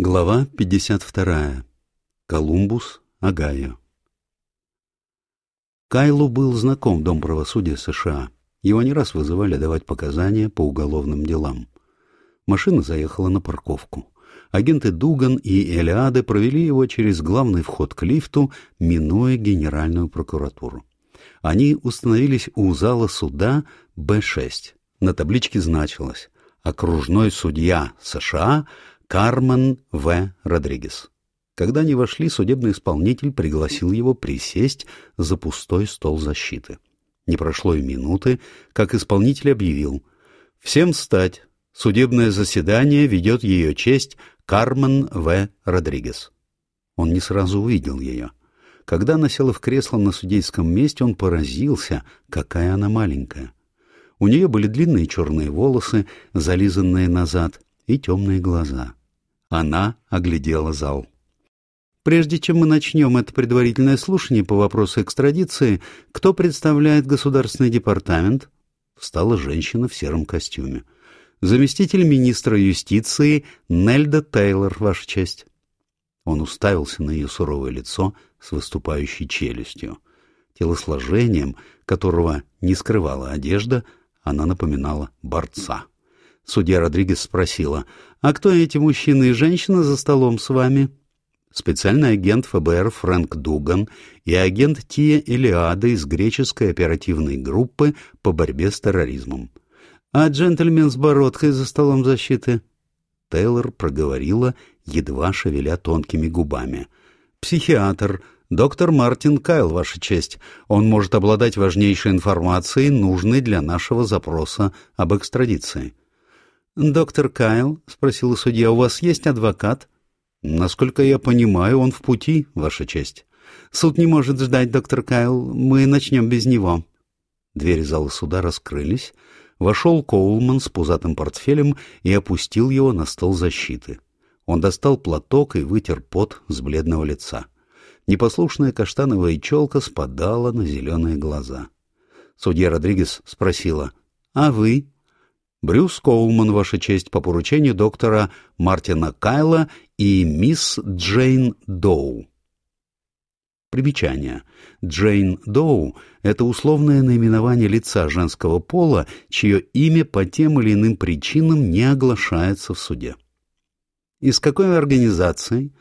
Глава 52. Колумбус, Огайо. Кайлу был знаком Дом правосудия США. Его не раз вызывали давать показания по уголовным делам. Машина заехала на парковку. Агенты Дуган и Элиады провели его через главный вход к лифту, минуя Генеральную прокуратуру. Они установились у зала суда Б-6. На табличке значилось «Окружной судья США Кармен В. Родригес. Когда они вошли, судебный исполнитель пригласил его присесть за пустой стол защиты. Не прошло и минуты, как исполнитель объявил «Всем встать! Судебное заседание ведет ее честь Кармен В. Родригес». Он не сразу увидел ее. Когда она села в кресло на судейском месте, он поразился, какая она маленькая. У нее были длинные черные волосы, зализанные назад, и темные глаза. Она оглядела зал. Прежде чем мы начнем это предварительное слушание по вопросу экстрадиции, кто представляет Государственный департамент? Встала женщина в сером костюме. Заместитель министра юстиции Нельда Тейлор, Ваша честь. Он уставился на ее суровое лицо с выступающей челюстью. Телосложением, которого не скрывала одежда, она напоминала борца. Судья Родригес спросила, «А кто эти мужчина и женщина за столом с вами?» Специальный агент ФБР Фрэнк Дуган и агент Тия Элиада из греческой оперативной группы по борьбе с терроризмом. «А джентльмен с бородкой за столом защиты?» Тейлор проговорила, едва шевеля тонкими губами. «Психиатр, доктор Мартин Кайл, Ваша честь. Он может обладать важнейшей информацией, нужной для нашего запроса об экстрадиции». «Доктор Кайл?» — спросила судья. «У вас есть адвокат?» «Насколько я понимаю, он в пути, Ваша честь». «Суд не может ждать, доктор Кайл. Мы начнем без него». Двери зала суда раскрылись. Вошел Коулман с пузатым портфелем и опустил его на стол защиты. Он достал платок и вытер пот с бледного лица. Непослушная каштановая челка спадала на зеленые глаза. Судья Родригес спросила, «А вы?» Брюс Коулман, Ваша честь, по поручению доктора Мартина Кайла и мисс Джейн Доу. Примечание. Джейн Доу – это условное наименование лица женского пола, чье имя по тем или иным причинам не оглашается в суде. Из какой организации?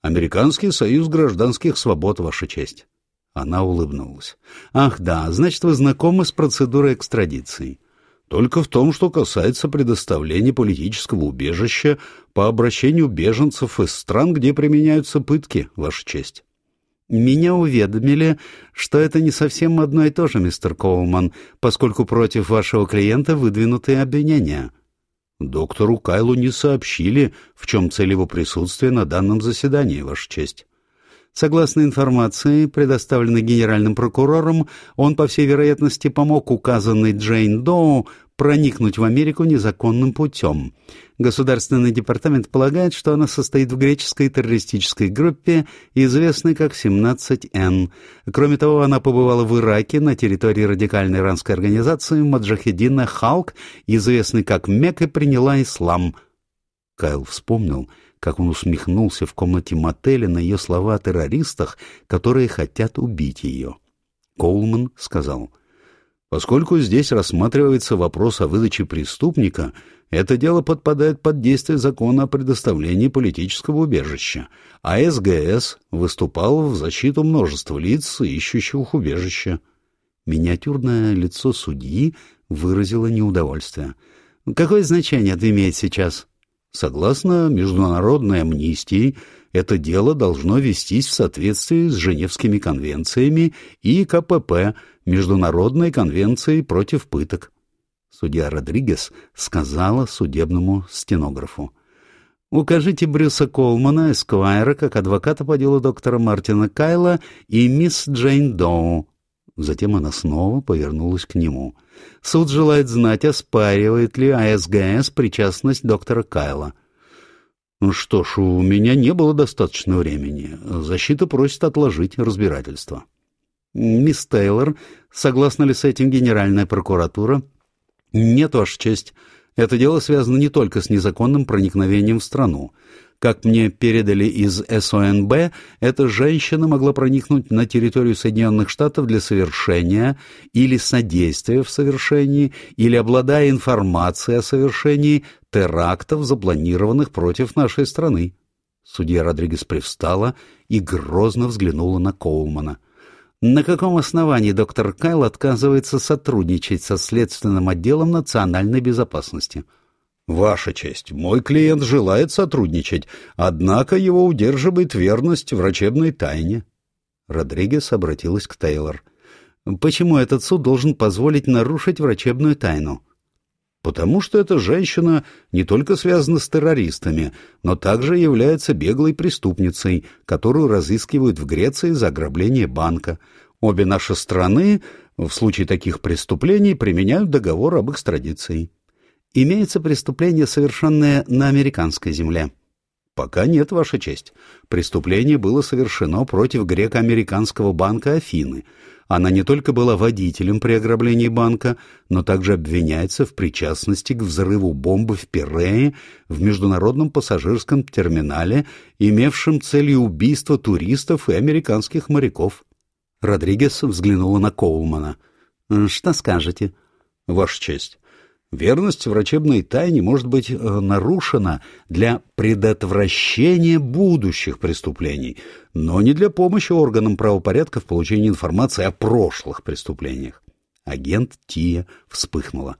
Американский союз гражданских свобод, Ваша честь. Она улыбнулась. Ах да, значит, вы знакомы с процедурой экстрадиции только в том, что касается предоставления политического убежища по обращению беженцев из стран, где применяются пытки, Ваша честь. Меня уведомили, что это не совсем одно и то же, мистер Коулман, поскольку против вашего клиента выдвинуты обвинения. Доктору Кайлу не сообщили, в чем цель его присутствия на данном заседании, Ваша честь. Согласно информации, предоставленной генеральным прокурором, он, по всей вероятности, помог указанной Джейн Доу проникнуть в Америку незаконным путем. Государственный департамент полагает, что она состоит в греческой террористической группе, известной как 17Н. Кроме того, она побывала в Ираке на территории радикальной иранской организации Маджахедина Халк, известной как МЕК, и приняла ислам. Кайл вспомнил — как он усмехнулся в комнате мотеля на ее слова о террористах, которые хотят убить ее. Коулман сказал, «Поскольку здесь рассматривается вопрос о выдаче преступника, это дело подпадает под действие закона о предоставлении политического убежища, а СГС выступал в защиту множества лиц, ищущих убежища». Миниатюрное лицо судьи выразило неудовольствие. «Какое значение это имеет сейчас?» Согласно международной амнистии, это дело должно вестись в соответствии с Женевскими конвенциями и КПП, Международной конвенцией против пыток. Судья Родригес сказала судебному стенографу. «Укажите Брюса Колмана, Эсквайра, как адвоката по делу доктора Мартина Кайла и мисс Джейн Доу». Затем она снова повернулась к нему. Суд желает знать, оспаривает ли АСГС причастность доктора Кайла. Ну что ж, у меня не было достаточно времени. Защита просит отложить разбирательство. Мисс Тейлор, согласна ли с этим Генеральная прокуратура? Нет, Ваша честь. Это дело связано не только с незаконным проникновением в страну. Как мне передали из СОНБ, эта женщина могла проникнуть на территорию Соединенных Штатов для совершения или содействия в совершении, или обладая информацией о совершении терактов, запланированных против нашей страны. Судья Родригес привстала и грозно взглянула на Коулмана. На каком основании доктор Кайл отказывается сотрудничать со Следственным отделом национальной безопасности? — Ваша честь, мой клиент желает сотрудничать, однако его удерживает верность врачебной тайне. Родригес обратилась к Тейлор. Почему этот суд должен позволить нарушить врачебную тайну? Потому что эта женщина не только связана с террористами, но также является беглой преступницей, которую разыскивают в Греции за ограбление банка. Обе наши страны в случае таких преступлений применяют договор об экстрадиции. Имеется преступление, совершенное на американской земле? Пока нет, Ваша честь. Преступление было совершено против греко-американского банка Афины. Она не только была водителем при ограблении банка, но также обвиняется в причастности к взрыву бомбы в Пирее в международном пассажирском терминале, имевшем целью убийства туристов и американских моряков. Родригес взглянула на Коулмана. «Что скажете?» «Ваша честь, Верность врачебной тайне может быть э, нарушена для предотвращения будущих преступлений, но не для помощи органам правопорядка в получении информации о прошлых преступлениях. Агент Тия вспыхнула.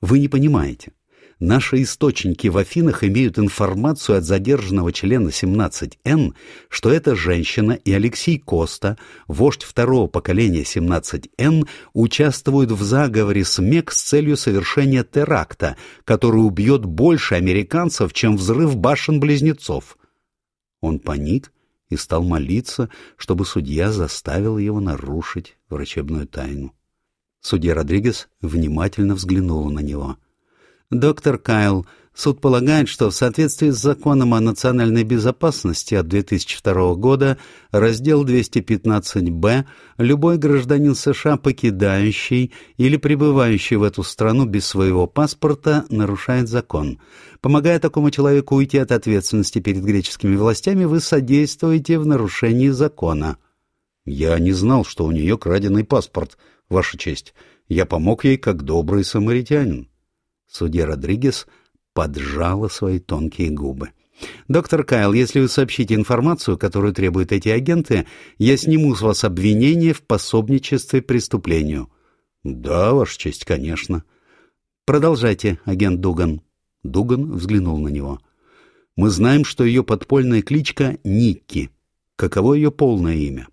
«Вы не понимаете. Наши источники в Афинах имеют информацию от задержанного члена 17Н, что эта женщина и Алексей Коста, вождь второго поколения 17Н, участвуют в заговоре с МЕК с целью совершения теракта, который убьет больше американцев, чем взрыв башен-близнецов. Он паник и стал молиться, чтобы судья заставил его нарушить врачебную тайну. Судья Родригес внимательно взглянула на него — Доктор Кайл, суд полагает, что в соответствии с законом о национальной безопасности от 2002 года, раздел 215-Б, любой гражданин США, покидающий или пребывающий в эту страну без своего паспорта, нарушает закон. Помогая такому человеку уйти от ответственности перед греческими властями, вы содействуете в нарушении закона. Я не знал, что у нее краденый паспорт, Ваша честь. Я помог ей как добрый самаритянин. Судья Родригес поджала свои тонкие губы. «Доктор Кайл, если вы сообщите информацию, которую требуют эти агенты, я сниму с вас обвинение в пособничестве преступлению». «Да, Ваша честь, конечно». «Продолжайте, агент Дуган». Дуган взглянул на него. «Мы знаем, что ее подпольная кличка Никки. Каково ее полное имя?»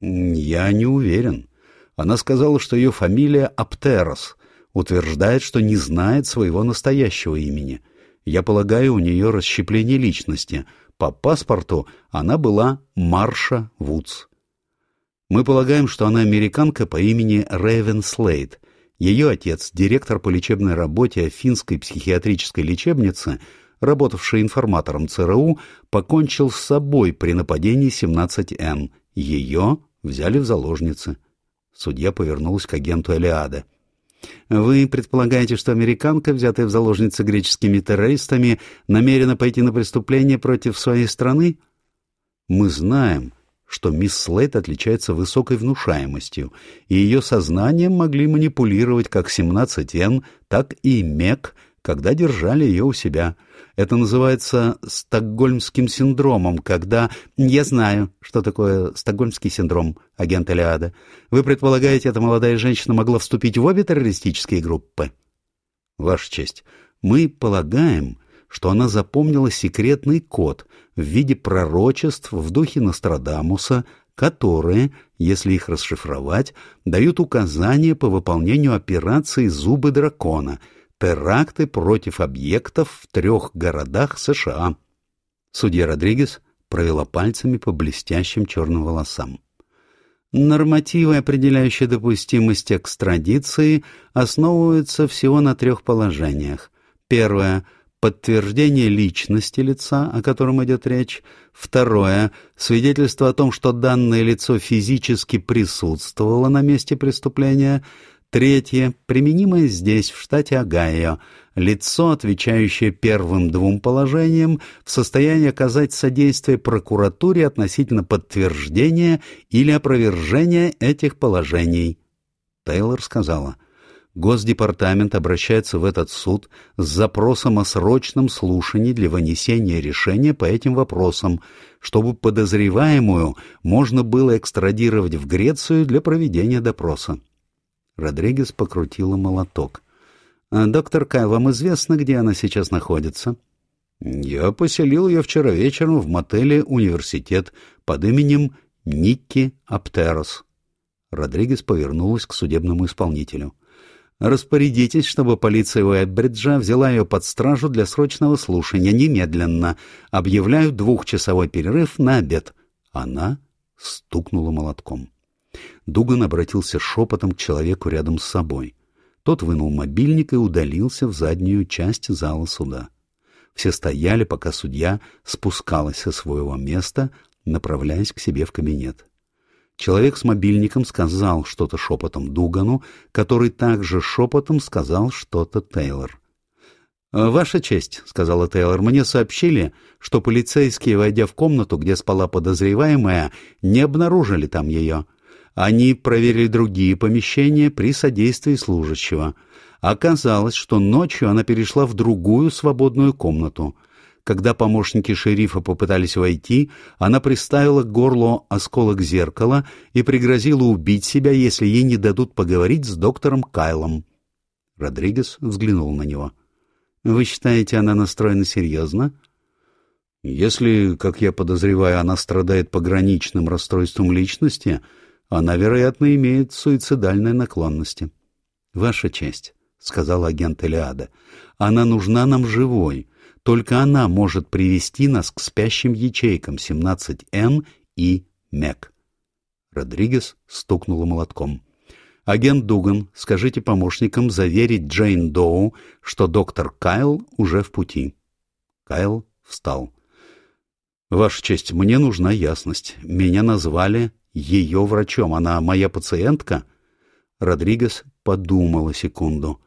«Я не уверен. Она сказала, что ее фамилия Аптерос, утверждает, что не знает своего настоящего имени. Я полагаю, у нее расщепление личности. По паспорту она была Марша Вудс. Мы полагаем, что она американка по имени Рэйвен Слейд. Ее отец, директор по лечебной работе Афинской психиатрической лечебницы, работавший информатором ЦРУ, покончил с собой при нападении 17Н. Ее взяли в заложницы. Судья повернулась к агенту Элиада. Вы предполагаете, что американка, взятая в заложницы греческими террористами, намерена пойти на преступление против своей страны? Мы знаем, что мисс Слейт отличается высокой внушаемостью, и ее сознанием могли манипулировать как 17Н, так и МЕК, когда держали ее у себя – это называется стокгольмским синдромом, когда... Я знаю, что такое стокгольмский синдром, агент Элиада. Вы предполагаете, эта молодая женщина могла вступить в обе террористические группы? Ваша честь, мы полагаем, что она запомнила секретный код в виде пророчеств в духе Нострадамуса, которые, если их расшифровать, дают указания по выполнению операции «Зубы дракона», теракты против объектов в трех городах США. Судья Родригес провела пальцами по блестящим черным волосам. Нормативы, определяющие допустимость экстрадиции, основываются всего на трех положениях. Первое – подтверждение личности лица, о котором идет речь. Второе – свидетельство о том, что данное лицо физически присутствовало на месте преступления. Третье, применимое здесь, в штате Огайо, лицо, отвечающее первым двум положениям, в состоянии оказать содействие прокуратуре относительно подтверждения или опровержения этих положений. Тейлор сказала, Госдепартамент обращается в этот суд с запросом о срочном слушании для вынесения решения по этим вопросам, чтобы подозреваемую можно было экстрадировать в Грецию для проведения допроса. Родригес покрутила молоток. «А, «Доктор Кай, вам известно, где она сейчас находится?» «Я поселил ее вчера вечером в мотеле «Университет» под именем Никки Аптерос». Родригес повернулась к судебному исполнителю. «Распорядитесь, чтобы полиция Уэббриджа взяла ее под стражу для срочного слушания немедленно. Объявляю двухчасовой перерыв на обед». Она стукнула молотком. Дуган обратился шепотом к человеку рядом с собой. Тот вынул мобильник и удалился в заднюю часть зала суда. Все стояли, пока судья спускалась со своего места, направляясь к себе в кабинет. Человек с мобильником сказал что-то шепотом Дугану, который также шепотом сказал что-то Тейлор. «Ваша честь», — сказала Тейлор, — «мне сообщили, что полицейские, войдя в комнату, где спала подозреваемая, не обнаружили там ее. Они проверили другие помещения при содействии служащего. Оказалось, что ночью она перешла в другую свободную комнату. Когда помощники шерифа попытались войти, она приставила к горлу осколок зеркала и пригрозила убить себя, если ей не дадут поговорить с доктором Кайлом. Родригес взглянул на него. «Вы считаете, она настроена серьезно?» «Если, как я подозреваю, она страдает пограничным расстройством личности, она, вероятно, имеет суицидальные наклонности. — Ваша честь, — сказал агент Элиада, — она нужна нам живой. Только она может привести нас к спящим ячейкам 17Н и МЕК. Родригес стукнула молотком. «Агент Дуган, скажите помощникам заверить Джейн Доу, что доктор Кайл уже в пути». Кайл встал. «Ваша честь, мне нужна ясность. Меня назвали ее врачом. Она моя пациентка?» Родригес подумала секунду.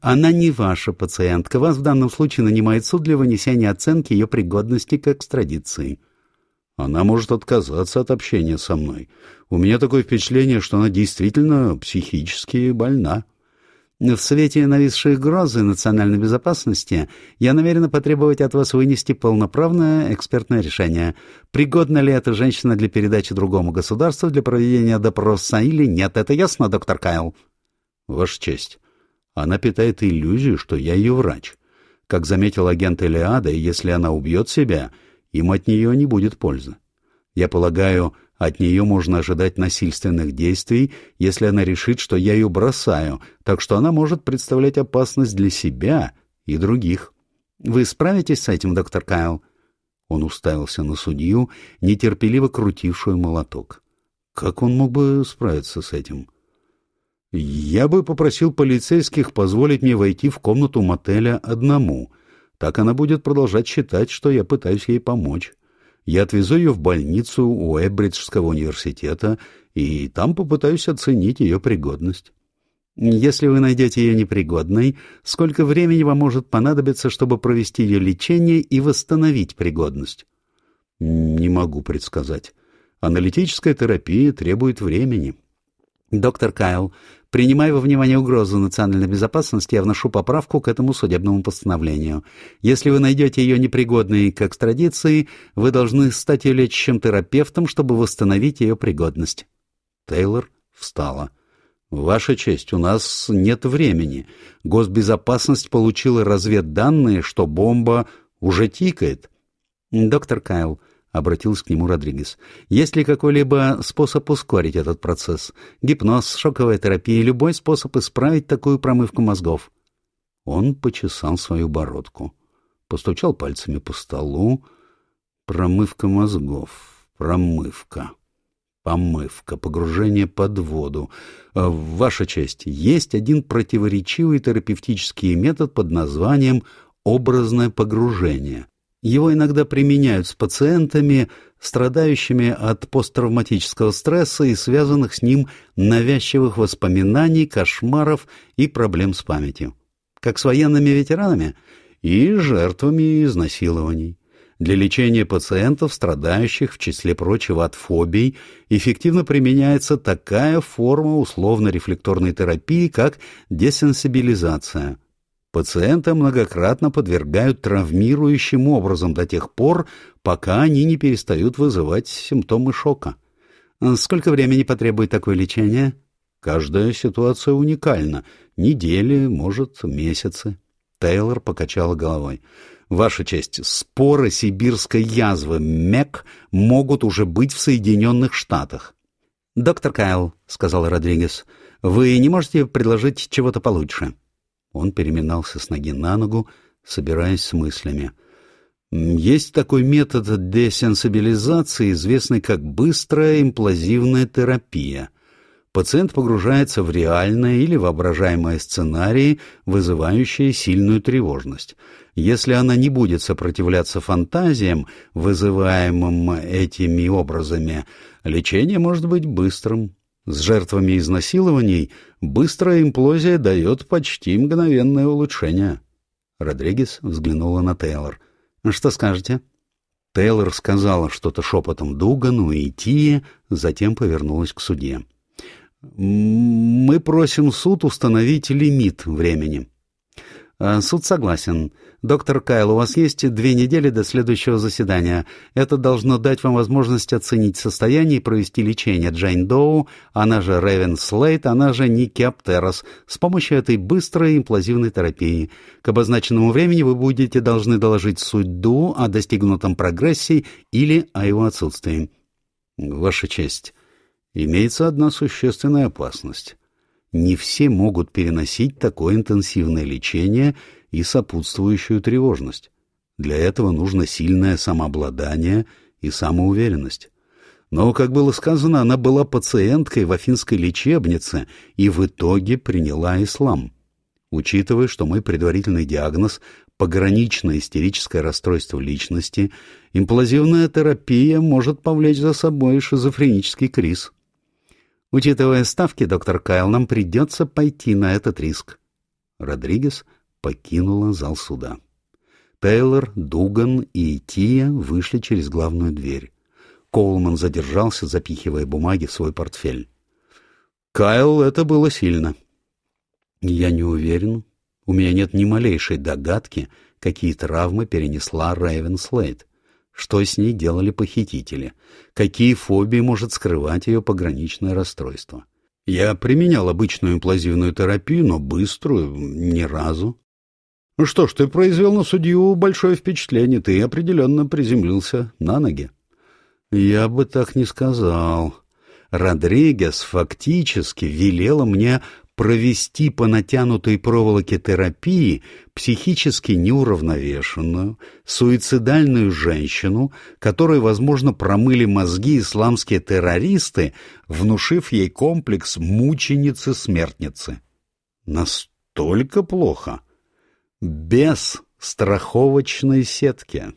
«Она не ваша пациентка. Вас в данном случае нанимает суд для вынесения оценки ее пригодности к экстрадиции». «Она может отказаться от общения со мной. У меня такое впечатление, что она действительно психически больна». В свете нависшей угрозы национальной безопасности я намерена потребовать от вас вынести полноправное экспертное решение. Пригодна ли эта женщина для передачи другому государству для проведения допроса или нет? Это ясно, доктор Кайл? Ваша честь, она питает иллюзию, что я ее врач. Как заметил агент Элиада, если она убьет себя, им от нее не будет пользы. Я полагаю, от нее можно ожидать насильственных действий, если она решит, что я ее бросаю, так что она может представлять опасность для себя и других. Вы справитесь с этим, доктор Кайл? Он уставился на судью, нетерпеливо крутившую молоток. Как он мог бы справиться с этим? Я бы попросил полицейских позволить мне войти в комнату мотеля одному. Так она будет продолжать считать, что я пытаюсь ей помочь. Я отвезу ее в больницу у Эбриджского университета и там попытаюсь оценить ее пригодность. Если вы найдете ее непригодной, сколько времени вам может понадобиться, чтобы провести ее лечение и восстановить пригодность? Не могу предсказать. Аналитическая терапия требует времени. Доктор Кайл, Принимая во внимание угрозу национальной безопасности, я вношу поправку к этому судебному постановлению. Если вы найдете ее непригодной к экстрадиции, вы должны стать ее лечащим терапевтом, чтобы восстановить ее пригодность. Тейлор встала. «Ваша честь, у нас нет времени. Госбезопасность получила разведданные, что бомба уже тикает». «Доктор Кайл, — обратился к нему Родригес. «Есть ли какой-либо способ ускорить этот процесс? Гипноз, шоковая терапия, любой способ исправить такую промывку мозгов?» Он почесал свою бородку, постучал пальцами по столу. «Промывка мозгов, промывка, помывка, погружение под воду. А, ваша честь, есть один противоречивый терапевтический метод под названием «образное погружение». Его иногда применяют с пациентами, страдающими от посттравматического стресса и связанных с ним навязчивых воспоминаний, кошмаров и проблем с памятью. Как с военными ветеранами и жертвами изнасилований. Для лечения пациентов, страдающих, в числе прочего, от фобий, эффективно применяется такая форма условно-рефлекторной терапии, как десенсибилизация – Пациента многократно подвергают травмирующим образом до тех пор, пока они не перестают вызывать симптомы шока. Сколько времени потребует такое лечение? Каждая ситуация уникальна. Недели, может, месяцы. Тейлор покачала головой. Ваша честь, споры сибирской язвы МЕК могут уже быть в Соединенных Штатах. «Доктор Кайл», — сказал Родригес, — «вы не можете предложить чего-то получше?» Он переминался с ноги на ногу, собираясь с мыслями. Есть такой метод десенсибилизации, известный как быстрая имплазивная терапия. Пациент погружается в реальные или воображаемые сценарии, вызывающие сильную тревожность. Если она не будет сопротивляться фантазиям, вызываемым этими образами, лечение может быть быстрым, с жертвами изнасилований быстрая имплозия дает почти мгновенное улучшение. Родригес взглянула на Тейлор. «Что скажете?» Тейлор сказала что-то шепотом Дугану и Тие, затем повернулась к судье. «Мы просим суд установить лимит времени». «Э, «Суд согласен. Доктор Кайл, у вас есть две недели до следующего заседания. Это должно дать вам возможность оценить состояние и провести лечение Джейн Доу, она же Ревен Слейт, она же Ники Аптерос, с помощью этой быстрой имплазивной терапии. К обозначенному времени вы будете должны доложить суду о достигнутом прогрессе или о его отсутствии». «Ваша честь, имеется одна существенная опасность» не все могут переносить такое интенсивное лечение и сопутствующую тревожность. Для этого нужно сильное самообладание и самоуверенность. Но, как было сказано, она была пациенткой в афинской лечебнице и в итоге приняла ислам. Учитывая, что мой предварительный диагноз – пограничное истерическое расстройство личности, имплазивная терапия может повлечь за собой шизофренический криз – Учитывая ставки, доктор Кайл, нам придется пойти на этот риск. Родригес покинула зал суда. Тейлор, Дуган и Тия вышли через главную дверь. Коулман задержался, запихивая бумаги в свой портфель. «Кайл, это было сильно». «Я не уверен. У меня нет ни малейшей догадки, какие травмы перенесла Рэйвен Слейд. Что с ней делали похитители? Какие фобии может скрывать ее пограничное расстройство? Я применял обычную имплазивную терапию, но быструю ни разу. Ну что ж, ты произвел на судью большое впечатление, ты определенно приземлился на ноги. Я бы так не сказал. Родригес фактически велела мне провести по натянутой проволоке терапии психически неуравновешенную, суицидальную женщину, которой, возможно, промыли мозги исламские террористы, внушив ей комплекс мученицы-смертницы. Настолько плохо. Без страховочной сетки.